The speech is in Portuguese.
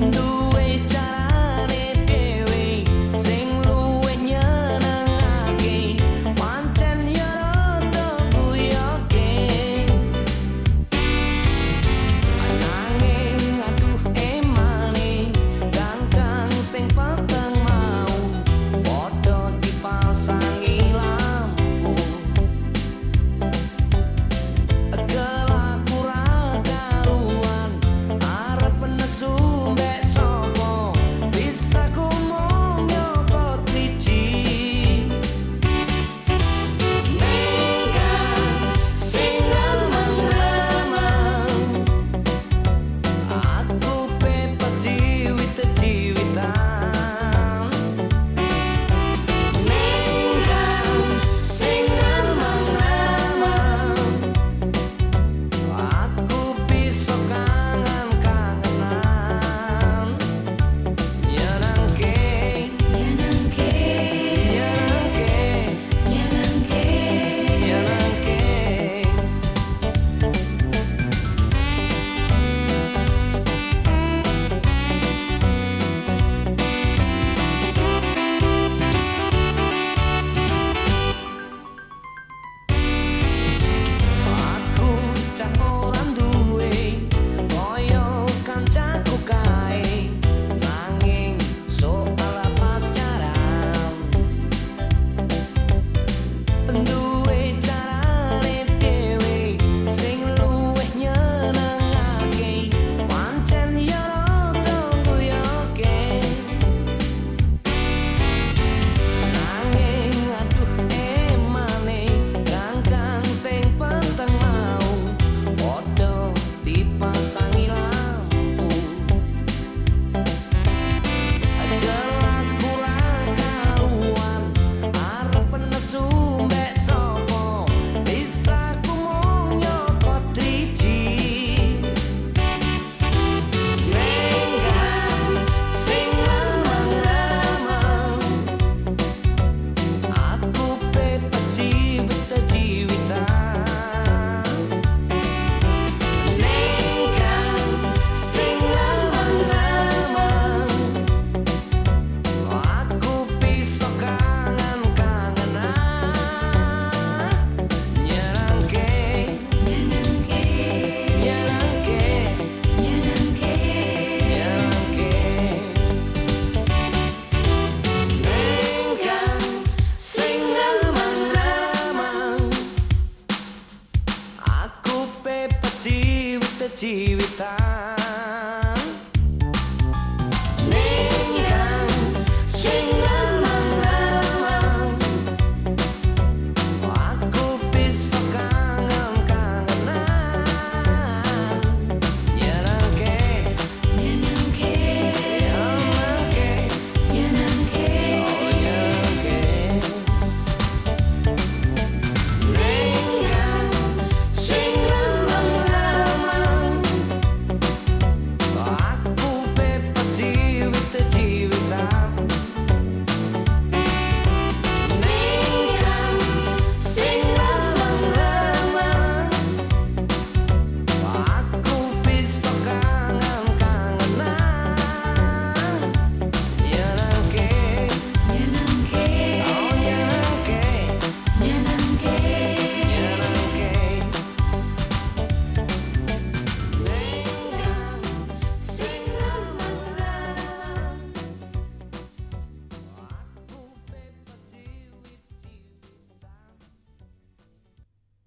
No. atividade.